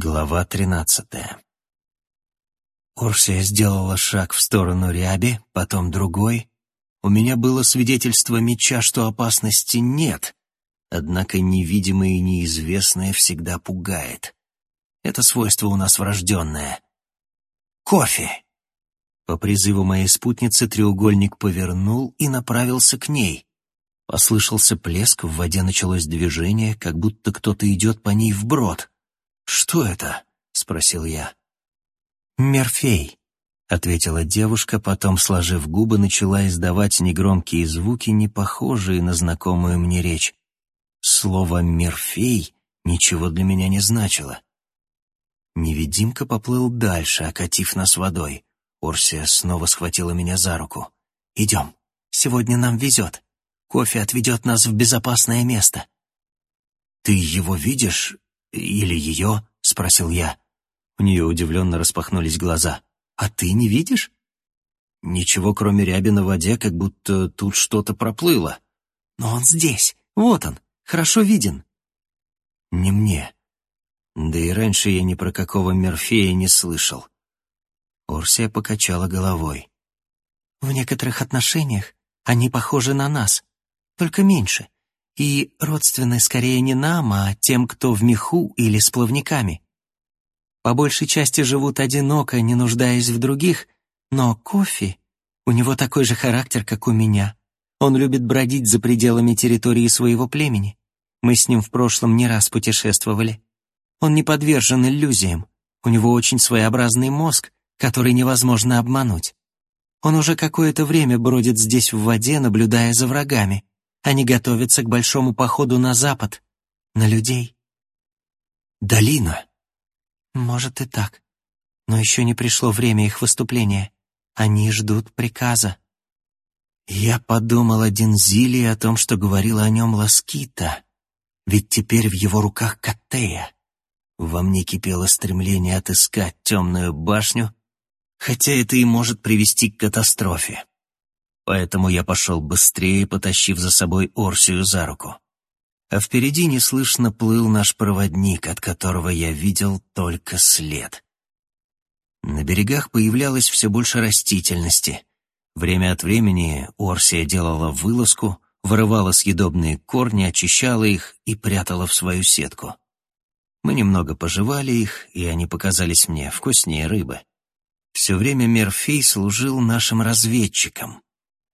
Глава тринадцатая Орсия сделала шаг в сторону ряби, потом другой. У меня было свидетельство меча, что опасности нет, однако невидимое и неизвестное всегда пугает. Это свойство у нас врожденное. Кофе! По призыву моей спутницы треугольник повернул и направился к ней. Послышался плеск, в воде началось движение, как будто кто-то идет по ней вброд. «Что это?» — спросил я. «Мерфей», — ответила девушка, потом, сложив губы, начала издавать негромкие звуки, не похожие на знакомую мне речь. Слово «мерфей» ничего для меня не значило. Невидимка поплыл дальше, окатив нас водой. Орсия снова схватила меня за руку. «Идем. Сегодня нам везет. Кофе отведет нас в безопасное место». «Ты его видишь «Или ее?» — спросил я. У нее удивленно распахнулись глаза. «А ты не видишь?» «Ничего, кроме ряби на воде, как будто тут что-то проплыло». «Но он здесь. Вот он. Хорошо виден». «Не мне. Да и раньше я ни про какого Мерфея не слышал». Орсия покачала головой. «В некоторых отношениях они похожи на нас, только меньше и родственны скорее не нам, а тем, кто в меху или с плавниками. По большей части живут одиноко, не нуждаясь в других, но кофе, у него такой же характер, как у меня. Он любит бродить за пределами территории своего племени. Мы с ним в прошлом не раз путешествовали. Он не подвержен иллюзиям. У него очень своеобразный мозг, который невозможно обмануть. Он уже какое-то время бродит здесь в воде, наблюдая за врагами. Они готовятся к большому походу на запад, на людей. Долина. Может и так. Но еще не пришло время их выступления. Они ждут приказа. Я подумал о Дензиле о том, что говорила о нем Ласкита. Ведь теперь в его руках Каттея. Во мне кипело стремление отыскать темную башню, хотя это и может привести к катастрофе поэтому я пошел быстрее, потащив за собой Орсию за руку. А впереди неслышно плыл наш проводник, от которого я видел только след. На берегах появлялось все больше растительности. Время от времени Орсия делала вылазку, вырывала съедобные корни, очищала их и прятала в свою сетку. Мы немного пожевали их, и они показались мне вкуснее рыбы. Все время Мерфей служил нашим разведчиком.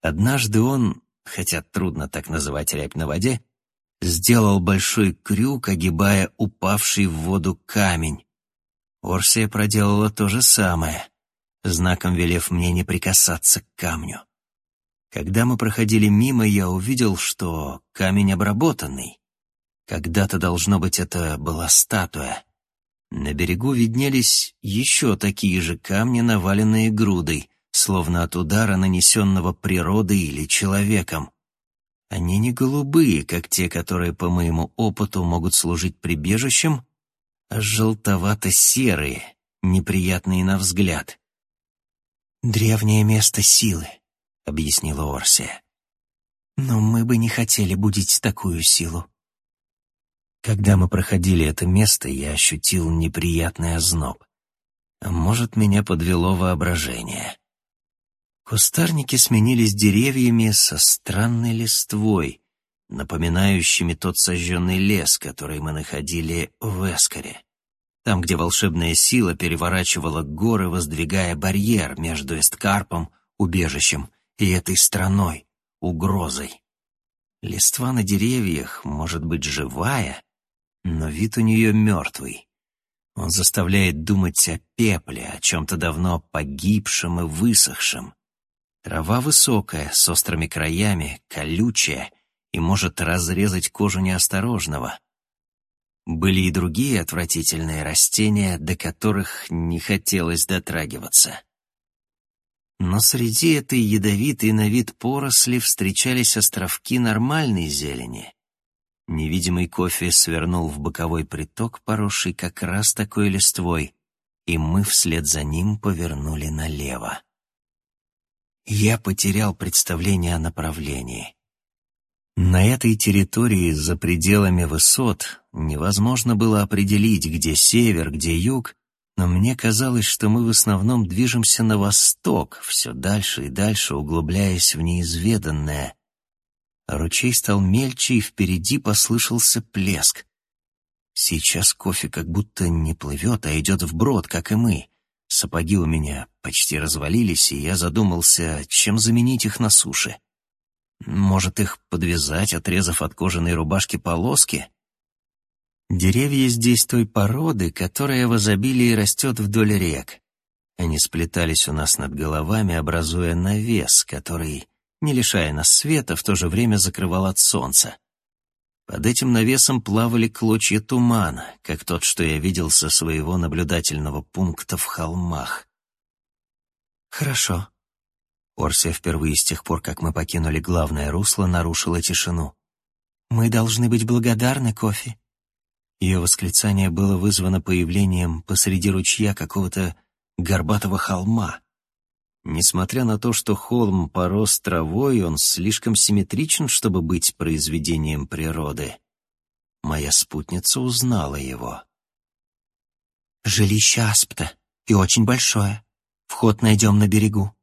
Однажды он, хотя трудно так называть рябь на воде, сделал большой крюк, огибая упавший в воду камень. Орсия проделала то же самое, знаком велев мне не прикасаться к камню. Когда мы проходили мимо, я увидел, что камень обработанный. Когда-то, должно быть, это была статуя. На берегу виднелись еще такие же камни, наваленные грудой словно от удара, нанесенного природой или человеком. Они не голубые, как те, которые, по моему опыту, могут служить прибежищем, а желтовато-серые, неприятные на взгляд. «Древнее место силы», — объяснила Орсия. «Но мы бы не хотели будить такую силу». Когда мы проходили это место, я ощутил неприятный озноб. А может, меня подвело воображение. Кустарники сменились деревьями со странной листвой, напоминающими тот сожженный лес, который мы находили в Эскаре. Там, где волшебная сила переворачивала горы, воздвигая барьер между Эсткарпом, убежищем, и этой страной, угрозой. Листва на деревьях может быть живая, но вид у нее мертвый. Он заставляет думать о пепле, о чем-то давно погибшем и высохшем. Трава высокая, с острыми краями, колючая и может разрезать кожу неосторожного. Были и другие отвратительные растения, до которых не хотелось дотрагиваться. Но среди этой ядовитой на вид поросли встречались островки нормальной зелени. Невидимый кофе свернул в боковой приток, поросший как раз такой листвой, и мы вслед за ним повернули налево. Я потерял представление о направлении. На этой территории за пределами высот невозможно было определить, где север, где юг, но мне казалось, что мы в основном движемся на восток, все дальше и дальше углубляясь в неизведанное. Ручей стал мельче, и впереди послышался плеск. Сейчас кофе как будто не плывет, а идет вброд, как и мы. Сапоги у меня почти развалились, и я задумался, чем заменить их на суше. Может, их подвязать, отрезав от кожаной рубашки полоски? Деревья здесь той породы, которая в изобилии растет вдоль рек. Они сплетались у нас над головами, образуя навес, который, не лишая нас света, в то же время закрывал от солнца. Под этим навесом плавали клочья тумана, как тот, что я видел со своего наблюдательного пункта в холмах. «Хорошо», Орсия впервые с тех пор, как мы покинули главное русло, нарушила тишину. «Мы должны быть благодарны Кофи». Ее восклицание было вызвано появлением посреди ручья какого-то горбатого холма. Несмотря на то, что холм порос травой, он слишком симметричен, чтобы быть произведением природы. Моя спутница узнала его. «Жилище Аспта, и очень большое. Вход найдем на берегу.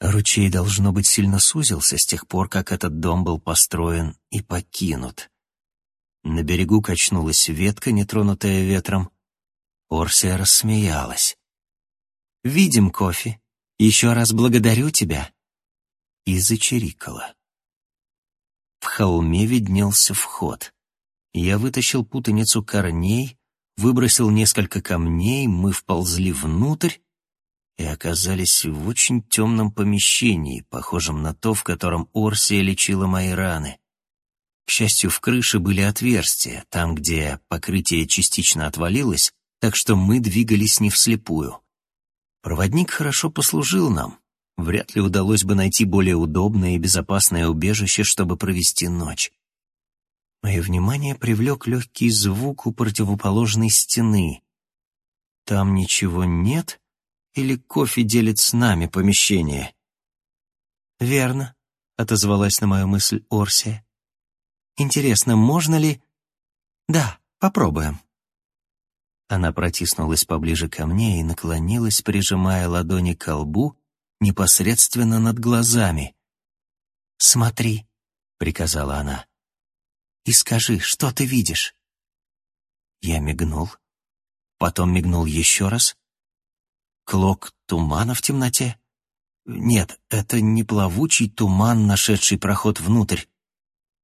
Ручей, должно быть, сильно сузился с тех пор, как этот дом был построен и покинут. На берегу качнулась ветка, нетронутая ветром. Орсия рассмеялась. «Видим кофе. Еще раз благодарю тебя». И зачирикала. В холме виднелся вход. Я вытащил путаницу корней, выбросил несколько камней, мы вползли внутрь и оказались в очень темном помещении, похожем на то, в котором Орсия лечила мои раны. К счастью, в крыше были отверстия, там, где покрытие частично отвалилось, так что мы двигались не вслепую. Проводник хорошо послужил нам. Вряд ли удалось бы найти более удобное и безопасное убежище, чтобы провести ночь. Мое внимание привлек легкий звук у противоположной стены. Там ничего нет, или кофе делит с нами помещение?» «Верно», — отозвалась на мою мысль Орсия. «Интересно, можно ли...» «Да, попробуем». Она протиснулась поближе ко мне и наклонилась, прижимая ладони к лбу непосредственно над глазами. «Смотри», — приказала она, — «и скажи, что ты видишь?» Я мигнул, потом мигнул еще раз, Клок тумана в темноте? Нет, это не плавучий туман, нашедший проход внутрь.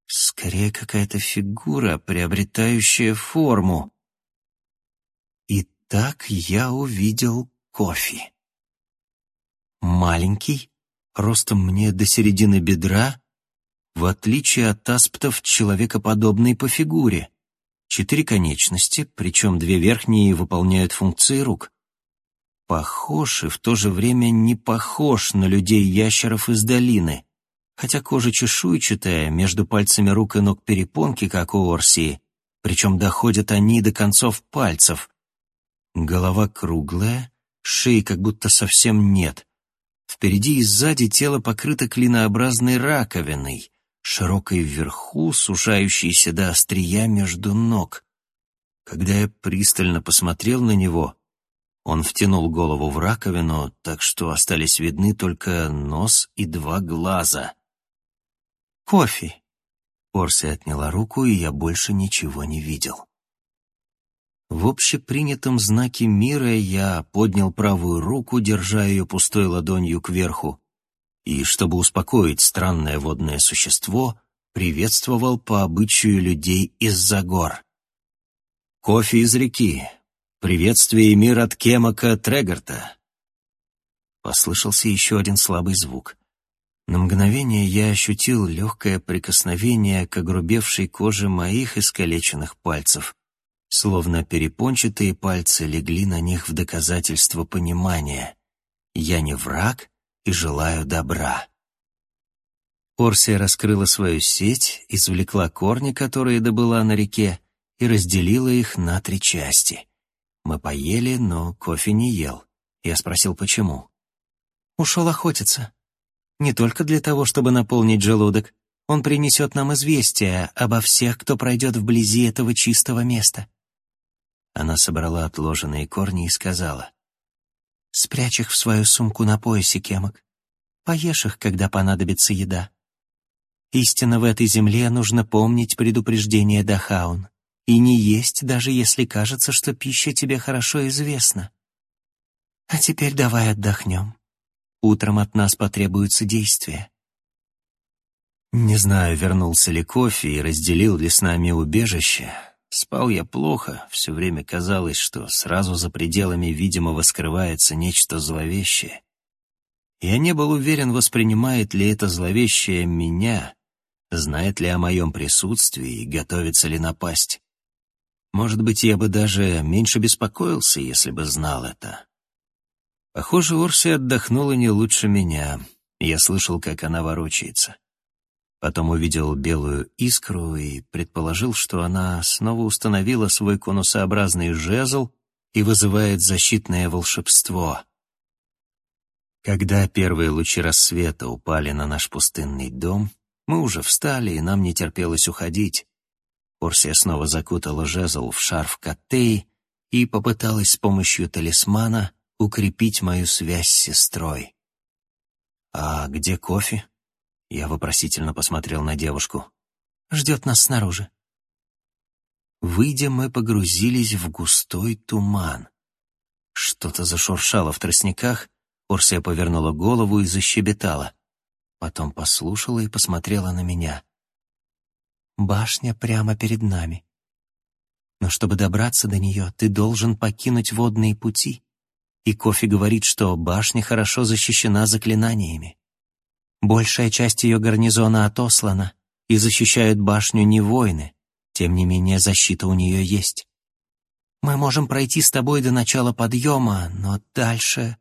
Скорее, какая-то фигура, приобретающая форму. И так я увидел кофе. Маленький, ростом мне до середины бедра, в отличие от асптов, человекоподобный по фигуре. Четыре конечности, причем две верхние выполняют функции рук похож и в то же время не похож на людей-ящеров из долины, хотя кожа чешуйчатая, между пальцами рук и ног перепонки, как у Орсии, причем доходят они до концов пальцев. Голова круглая, шеи как будто совсем нет. Впереди и сзади тело покрыто клинообразной раковиной, широкой вверху, сужающейся до острия между ног. Когда я пристально посмотрел на него, он втянул голову в раковину, так что остались видны только нос и два глаза. «Кофе!» Орси отняла руку, и я больше ничего не видел. В общепринятом знаке мира я поднял правую руку, держа ее пустой ладонью кверху, и, чтобы успокоить странное водное существо, приветствовал по обычаю людей из-за гор. «Кофе из реки, «Приветствие и мир от Кемака Трегарта!» Послышался еще один слабый звук. На мгновение я ощутил легкое прикосновение к огрубевшей коже моих искалеченных пальцев, словно перепончатые пальцы легли на них в доказательство понимания. Я не враг и желаю добра. Орсия раскрыла свою сеть, извлекла корни, которые добыла на реке, и разделила их на три части. Мы поели, но кофе не ел. Я спросил, почему. Ушел охотиться. Не только для того, чтобы наполнить желудок. Он принесет нам известие обо всех, кто пройдет вблизи этого чистого места». Она собрала отложенные корни и сказала, «Спрячь их в свою сумку на поясе, Кемок. Поешь их, когда понадобится еда. Истинно в этой земле нужно помнить предупреждение Дахаун и не есть, даже если кажется, что пища тебе хорошо известна. А теперь давай отдохнем. Утром от нас потребуются действия. Не знаю, вернулся ли кофе и разделил ли с нами убежище. Спал я плохо, все время казалось, что сразу за пределами видимого скрывается нечто зловещее. Я не был уверен, воспринимает ли это зловещее меня, знает ли о моем присутствии и готовится ли напасть. Может быть, я бы даже меньше беспокоился, если бы знал это. Похоже, Орси отдохнула не лучше меня. Я слышал, как она ворочается. Потом увидел белую искру и предположил, что она снова установила свой конусообразный жезл и вызывает защитное волшебство. Когда первые лучи рассвета упали на наш пустынный дом, мы уже встали, и нам не терпелось уходить. Орсия снова закутала жезл в шарф Каттеи и попыталась с помощью талисмана укрепить мою связь с сестрой. «А где кофе?» Я вопросительно посмотрел на девушку. «Ждет нас снаружи». Выйдя, мы погрузились в густой туман. Что-то зашуршало в тростниках, Орсия повернула голову и защебетала. Потом послушала и посмотрела на меня. Башня прямо перед нами. Но чтобы добраться до нее, ты должен покинуть водные пути. И Кофи говорит, что башня хорошо защищена заклинаниями. Большая часть ее гарнизона отослана, и защищают башню не воины. Тем не менее, защита у нее есть. Мы можем пройти с тобой до начала подъема, но дальше...»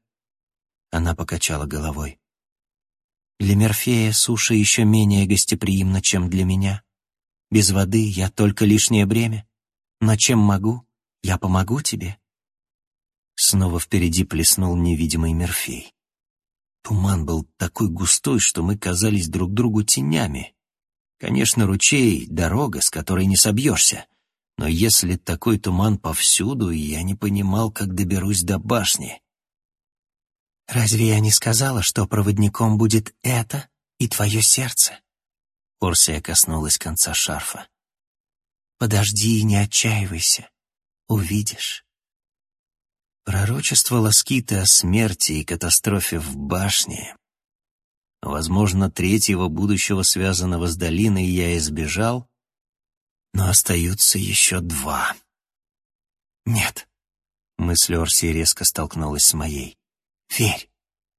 Она покачала головой. «Для Мерфея суша еще менее гостеприимна, чем для меня. Без воды я только лишнее бремя. Но чем могу, я помогу тебе». Снова впереди плеснул невидимый Мерфей. Туман был такой густой, что мы казались друг другу тенями. Конечно, ручей — дорога, с которой не собьешься. Но если такой туман повсюду, я не понимал, как доберусь до башни. «Разве я не сказала, что проводником будет это и твое сердце?» Орсия коснулась конца шарфа. «Подожди и не отчаивайся. Увидишь». Пророчество Ласкиты о смерти и катастрофе в башне. Возможно, третьего будущего, связанного с долиной, я избежал, но остаются еще два. Нет. Мысль Орсии резко столкнулась с моей. Верь,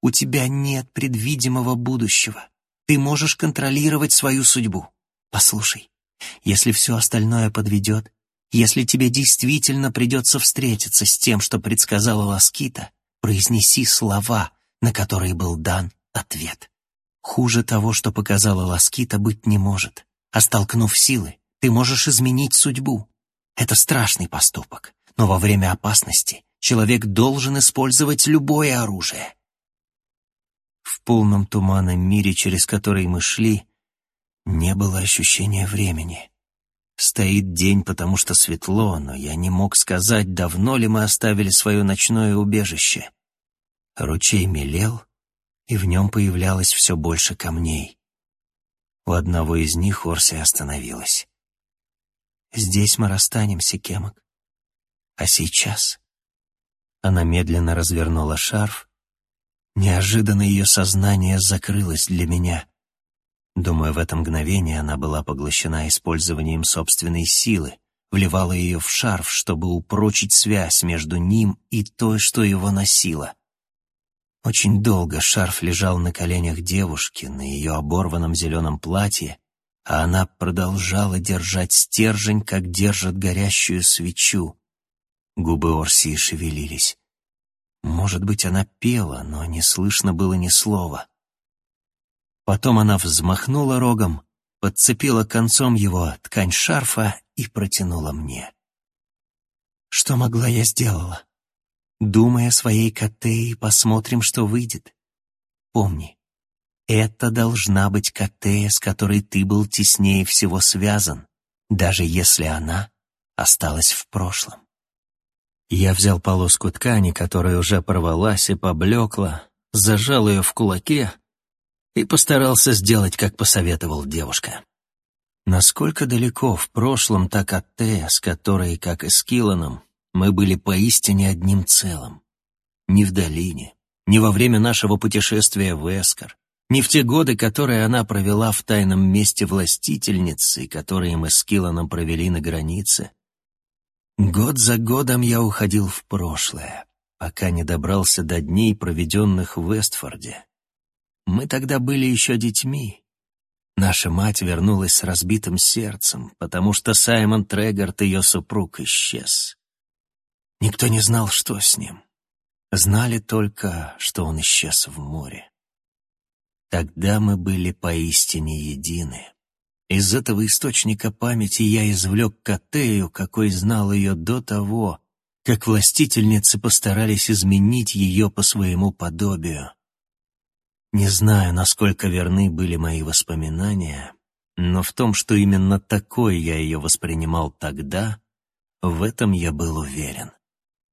у тебя нет предвидимого будущего. Ты можешь контролировать свою судьбу. Послушай, если все остальное подведет, если тебе действительно придется встретиться с тем, что предсказала Ласкита, произнеси слова, на которые был дан ответ. Хуже того, что показала Ласкита, быть не может. А столкнув силы, ты можешь изменить судьбу. Это страшный поступок, но во время опасности человек должен использовать любое оружие. В полном туманном мире, через который мы шли, не было ощущения времени. Стоит день, потому что светло, но я не мог сказать, давно ли мы оставили свое ночное убежище. Ручей мелел, и в нем появлялось все больше камней. У одного из них Орсия остановилась. «Здесь мы расстанемся, Кемок. А сейчас...» Она медленно развернула шарф, Неожиданно ее сознание закрылось для меня. Думаю, в это мгновение она была поглощена использованием собственной силы, вливала ее в шарф, чтобы упрочить связь между ним и той, что его носила. Очень долго шарф лежал на коленях девушки, на ее оборванном зеленом платье, а она продолжала держать стержень, как держит горящую свечу. Губы Орсии шевелились. Может быть, она пела, но не слышно было ни слова. Потом она взмахнула рогом, подцепила концом его ткань шарфа и протянула мне. Что могла я сделала? Думая о своей и посмотрим, что выйдет. Помни, Это должна быть Катея, с которой ты был теснее всего связан, даже если она осталась в прошлом. Я взял полоску ткани, которая уже порвалась и поблекла, зажал ее в кулаке и постарался сделать, как посоветовал девушка. Насколько далеко в прошлом та Катея, с которой, как и с Килланом, мы были поистине одним целым. Ни в долине, ни во время нашего путешествия в Эскар, ни в те годы, которые она провела в тайном месте властительницы, которые мы с Килланом провели на границе. Год за годом я уходил в прошлое, пока не добрался до дней, проведенных в Вестфорде. Мы тогда были еще детьми. Наша мать вернулась с разбитым сердцем, потому что Саймон Трегард, ее супруг, исчез. Никто не знал, что с ним. Знали только, что он исчез в море. Тогда мы были поистине едины. Из этого источника памяти я извлек Катею, какой знал ее до того, как властительницы постарались изменить ее по своему подобию. Не знаю, насколько верны были мои воспоминания, но в том, что именно такой я ее воспринимал тогда, в этом я был уверен.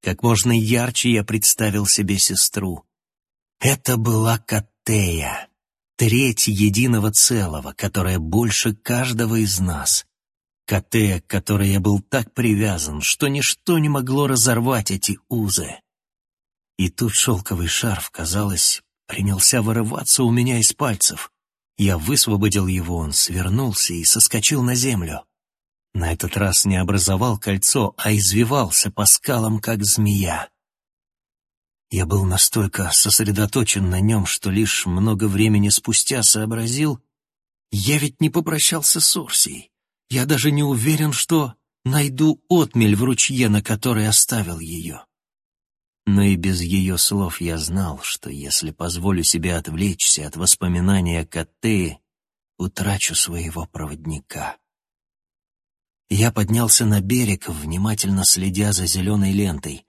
Как можно ярче я представил себе сестру. Это была Катея, треть единого целого, которая больше каждого из нас. Катея, к которой я был так привязан, что ничто не могло разорвать эти узы. И тут шелковый шарф, казалось, принялся вырываться у меня из пальцев. Я высвободил его, он свернулся и соскочил на землю. На этот раз не образовал кольцо, а извивался по скалам, как змея. Я был настолько сосредоточен на нем, что лишь много времени спустя сообразил, я ведь не попрощался с Орсией. Я даже не уверен, что найду отмель в ручье, на который оставил ее. Но и без ее слов я знал, что если позволю себе отвлечься от воспоминания Катее, утрачу своего проводника. Я поднялся на берег, внимательно следя за зеленой лентой.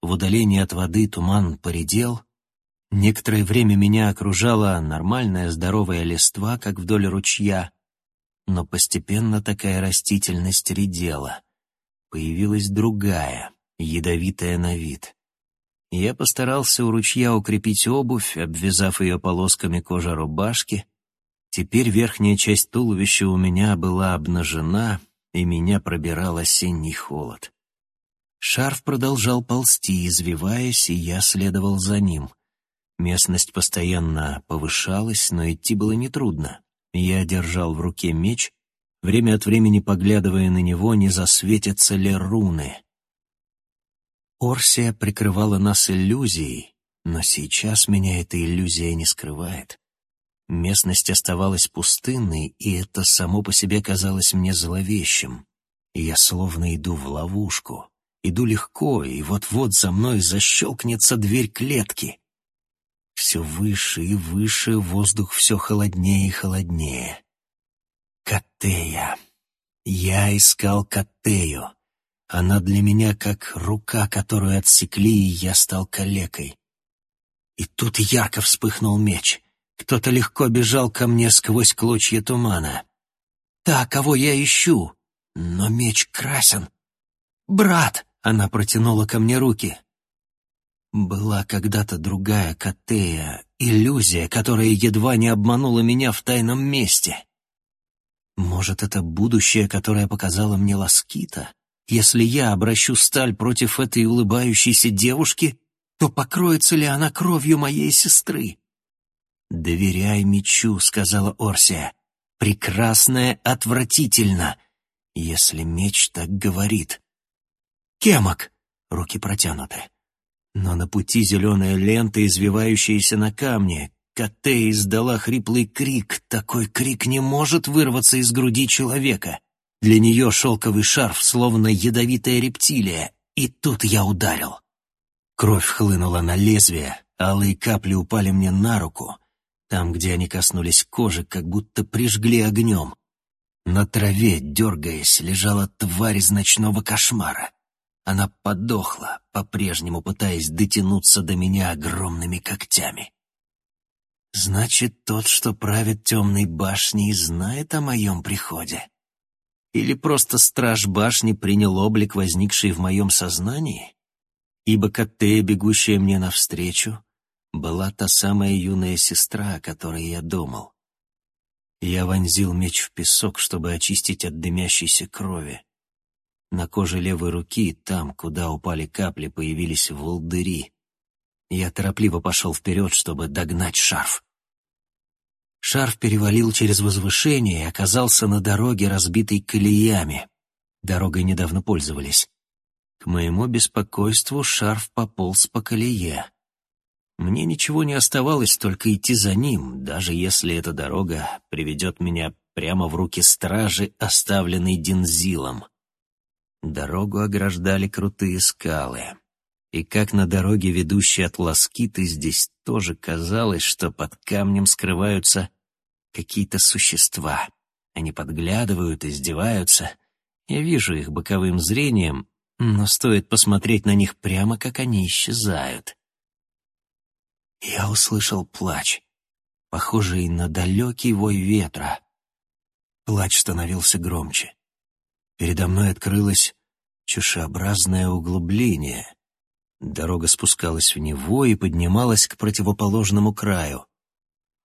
В удалении от воды туман поредел. Некоторое время меня окружала нормальная здоровая листва, как вдоль ручья, но постепенно такая растительность редела. Появилась другая, ядовитая на вид. Я постарался у ручья укрепить обувь, обвязав ее полосками кожи рубашки. Теперь верхняя часть туловища у меня была обнажена, и меня пробирал осенний холод. Шарф продолжал ползти, извиваясь, и я следовал за ним. Местность постоянно повышалась, но идти было нетрудно. Я держал в руке меч, время от времени поглядывая на него, не засветятся ли руны. Орсия прикрывала нас иллюзией, но сейчас меня эта иллюзия не скрывает. Местность оставалась пустынной, и это само по себе казалось мне зловещим. Я словно иду в ловушку. Иду легко, и вот-вот за мной защелкнется дверь клетки. Все выше и выше, воздух все холоднее и холоднее. Катея. Я искал Катею. Она для меня как рука, которую отсекли, и я стал калекой. И тут ярко вспыхнул меч. Кто-то легко бежал ко мне сквозь клочья тумана. Та, кого я ищу. Но меч красен. «Брат!» Она протянула ко мне руки. Была когда-то другая Катея, иллюзия, которая едва не обманула меня в тайном месте. Может, это будущее, которое показала мне Ласкита? Если я обращу сталь против этой улыбающейся девушки, то покроется ли она кровью моей сестры? «Доверяй мечу», — сказала Орсия. «Прекрасное отвратительно, если меч так говорит». Кемок!» Руки протянуты. Но на пути зеленая лента, извивающаяся на камне. Коте издала хриплый крик. Такой крик не может вырваться из груди человека. Для нее шелковый шарф, словно ядовитая рептилия. И тут я ударил. Кровь хлынула на лезвие, алые капли упали мне на руку. Там, где они коснулись кожи, как будто прижгли огнем. На траве, дергаясь, лежала тварь из ночного кошмара. Она подохла, по-прежнему пытаясь дотянуться до меня огромными когтями. Значит, тот, что правит темной башней, знает о моем приходе. Или просто страж башни принял облик, возникший в моем сознании? Ибо Каттея, бегущая мне навстречу, была та самая юная сестра, о которой я думал. Я вонзил меч в песок, чтобы очистить от дымящейся крови. На коже левой руки, там, куда упали капли, появились волдыри. Я торопливо пошел вперед, чтобы догнать шарф. Шарф перевалил через возвышение и оказался на дороге, разбитой колеями. Дорогой недавно пользовались. К моему беспокойству шарф пополз по колее. Мне ничего не оставалось, только идти за ним, даже если эта дорога приведет меня прямо в руки стражи, оставленной Динзилом. Дорогу ограждали крутые скалы. И как на дороге, ведущей от Ласкиты, здесь тоже казалось, что под камнем скрываются какие-то существа. Они подглядывают, издеваются. Я вижу их боковым зрением, но стоит посмотреть на них прямо, как они исчезают. Я услышал плач, похожий на далекий вой ветра. Плач становился громче. Передо мной открылось чашеобразное углубление. Дорога спускалась в него и поднималась к противоположному краю.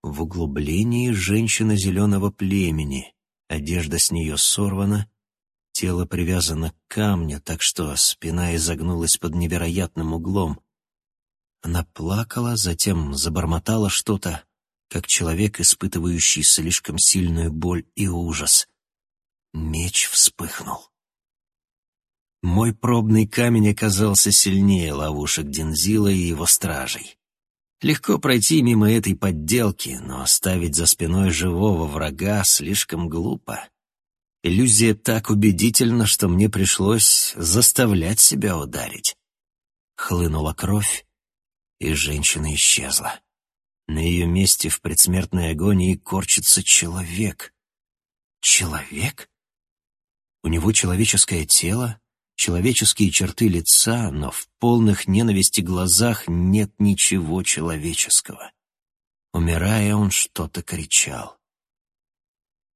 В углублении женщина зеленого племени, одежда с нее сорвана, тело привязано к камню, так что спина изогнулась под невероятным углом. Она плакала, затем забормотала что-то, как человек, испытывающий слишком сильную боль и ужас. Меч вспыхнул. Мой пробный камень оказался сильнее ловушек Дензила и его стражей. Легко пройти мимо этой подделки, но оставить за спиной живого врага слишком глупо. Иллюзия так убедительна, что мне пришлось заставлять себя ударить. Хлынула кровь, и женщина исчезла. На ее месте в предсмертной агонии корчится человек. Человек? У него человеческое тело, человеческие черты лица, но в полных ненависти глазах нет ничего человеческого. Умирая, он что-то кричал.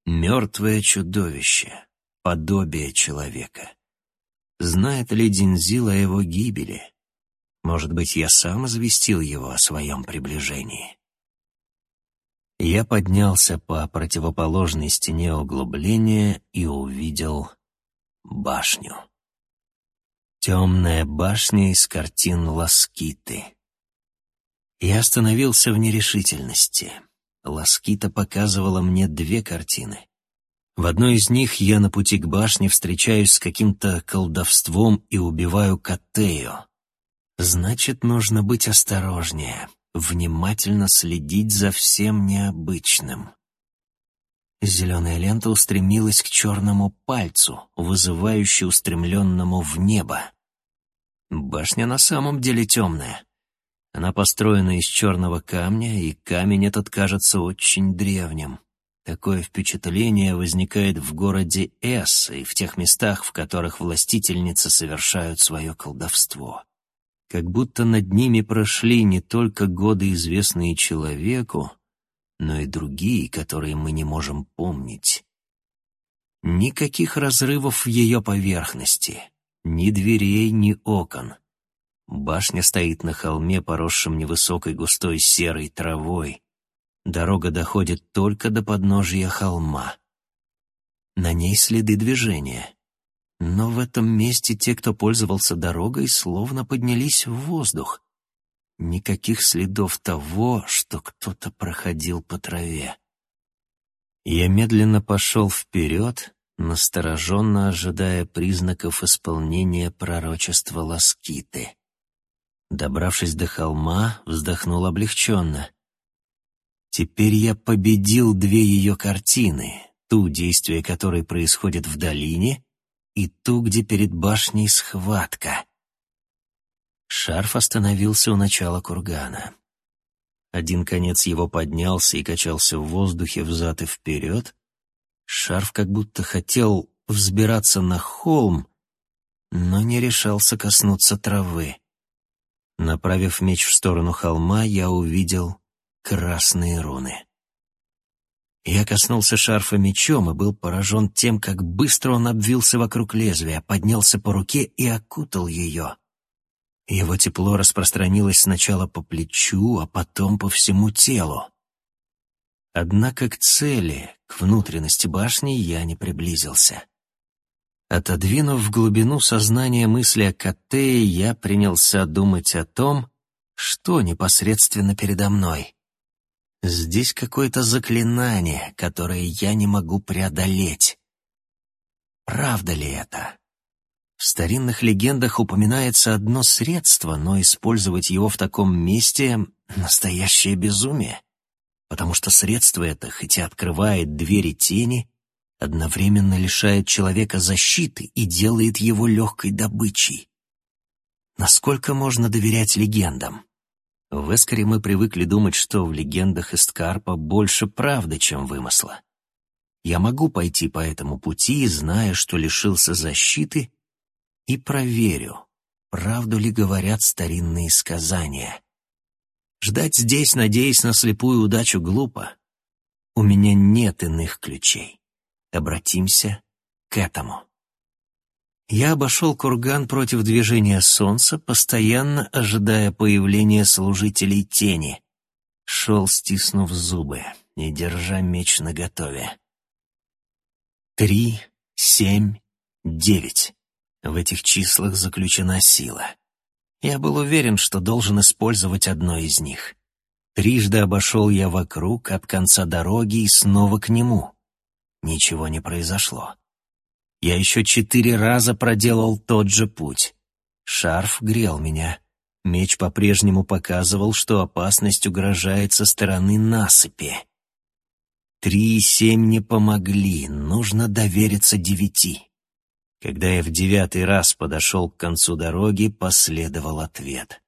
Мертвое чудовище, подобие человека. Знает ли Динзил о его гибели? Может быть, я сам известил его о своем приближении? Я поднялся по противоположной стене углубления и увидел башню. Темная башня из картин Ласкиты. Я остановился в нерешительности. Ласкита показывала мне две картины. В одной из них я на пути к башне встречаюсь с каким-то колдовством и убиваю Катею. Значит, нужно быть осторожнее, внимательно следить за всем необычным. Зеленая лента устремилась к черному пальцу, вызывающе устремленному в небо. Башня на самом деле темная. Она построена из черного камня, и камень этот кажется очень древним. Такое впечатление возникает в городе Эс и в тех местах, в которых властительницы совершают свое колдовство. Как будто над ними прошли не только годы, известные человеку, но и другие, которые мы не можем помнить. Никаких разрывов в ее поверхности — ни дверей, ни окон. Башня стоит на холме, поросшем невысокой густой серой травой. Дорога доходит только до подножия холма. На ней следы движения. Но в этом месте те, кто пользовался дорогой, словно поднялись в воздух. Никаких следов того, что кто-то проходил по траве. Я медленно пошел вперед, настороженно ожидая признаков исполнения пророчества Ласкиты. Добравшись до холма, вздохнул облегченно. Теперь я победил две ее картины, ту, действие которой происходит в долине, и ту, где перед башней схватка. Шарф остановился у начала кургана. Один конец его поднялся и качался в воздухе взад и вперед, Шарф как будто хотел взбираться на холм, но не решался коснуться травы. Направив меч в сторону холма, я увидел красные руны. Я коснулся шарфа мечом и был поражен тем, как быстро он обвился вокруг лезвия, поднялся по руке и окутал ее. Его тепло распространилось сначала по плечу, а потом по всему телу. Однако к цели, к внутренности башни, я не приблизился. Отодвинув в глубину сознания мысли о Катее, я принялся думать о том, что непосредственно передо мной. Здесь какое-то заклинание, которое я не могу преодолеть. Правда ли это? В старинных легендах упоминается одно средство, но использовать его в таком месте — настоящее безумие, потому что средство это, хотя открывает двери тени, одновременно лишает человека защиты и делает его легкой добычей. Насколько можно доверять легендам? В Эскаре мы привыкли думать, что в легендах Эсткарпа больше правды, чем вымысла. Я могу пойти по этому пути, зная, что лишился защиты, и проверю, правду ли говорят старинные сказания. Ждать здесь, надеясь на слепую удачу, глупо. У меня нет иных ключей. Обратимся к этому. Я обошел курган против движения солнца, постоянно ожидая появления служителей тени. Шел, стиснув зубы и держа меч наготове. Три, семь, девять. В этих числах заключена сила. Я был уверен, что должен использовать одно из них. Трижды обошел я вокруг, от конца дороги и снова к нему. Ничего не произошло. Я еще четыре раза проделал тот же путь. Шарф грел меня. Меч по-прежнему показывал, что опасность угрожает со стороны насыпи. Три и семь не помогли, нужно довериться девяти. Когда я в девятый раз подошел к концу дороги, последовал ответ.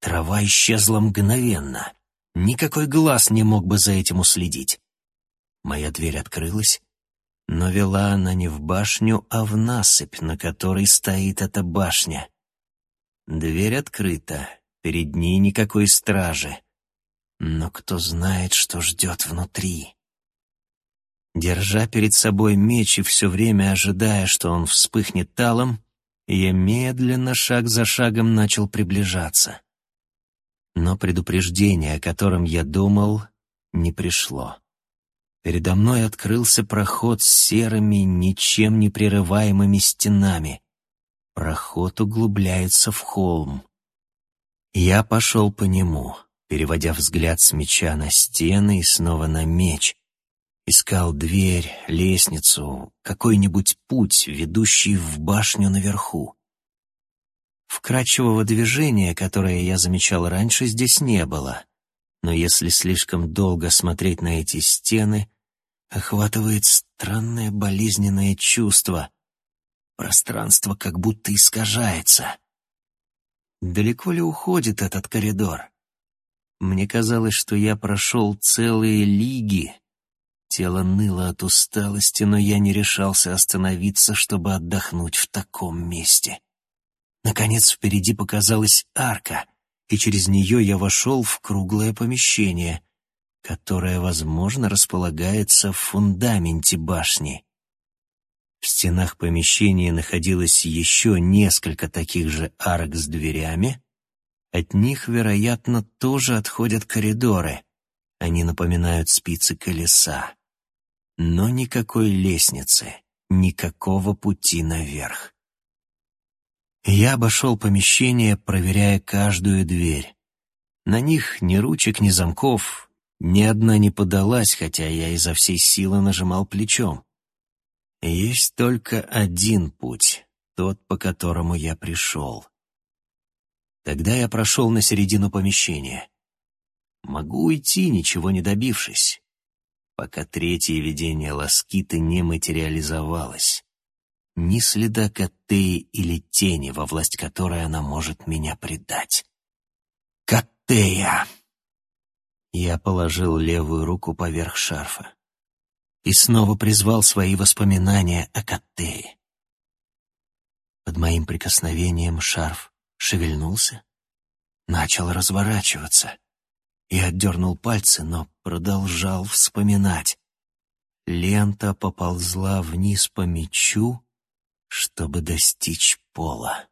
Трава исчезла мгновенно. Никакой глаз не мог бы за этим уследить. Моя дверь открылась, но вела она не в башню, а в насыпь, на которой стоит эта башня. Дверь открыта, перед ней никакой стражи. Но кто знает, что ждет внутри? Держа перед собой меч и все время ожидая, что он вспыхнет талом, я медленно, шаг за шагом, начал приближаться. Но предупреждение, о котором я думал, не пришло. Передо мной открылся проход с серыми, ничем не прерываемыми стенами. Проход углубляется в холм. Я пошел по нему, переводя взгляд с меча на стены и снова на меч. Искал дверь, лестницу, какой-нибудь путь, ведущий в башню наверху. Вкрадчивого движения, которое я замечал раньше, здесь не было. Но если слишком долго смотреть на эти стены, охватывает странное болезненное чувство. Пространство как будто искажается. Далеко ли уходит этот коридор? Мне казалось, что я прошел целые лиги. Тело ныло от усталости, но я не решался остановиться, чтобы отдохнуть в таком месте. Наконец впереди показалась арка, и через нее я вошел в круглое помещение — которая, возможно, располагается в фундаменте башни. В стенах помещения находилось еще несколько таких же арок с дверями. От них, вероятно, тоже отходят коридоры. Они напоминают спицы колеса. Но никакой лестницы, никакого пути наверх. Я обошел помещение, проверяя каждую дверь. На них ни ручек, ни замков, ни одна не подалась, хотя я изо всей силы нажимал плечом. Есть только один путь, тот, по которому я пришел. Тогда я прошел на середину помещения. Могу уйти, ничего не добившись, пока третье видение Ласкиты не материализовалось. Ни следа Каттеи или тени, во власть которой она может меня предать. Каттея! Я положил левую руку поверх шарфа и снова призвал свои воспоминания о Каттее. Под моим прикосновением шарф шевельнулся, начал разворачиваться. И отдернул пальцы, но продолжал вспоминать. Лента поползла вниз по мячу, чтобы достичь пола.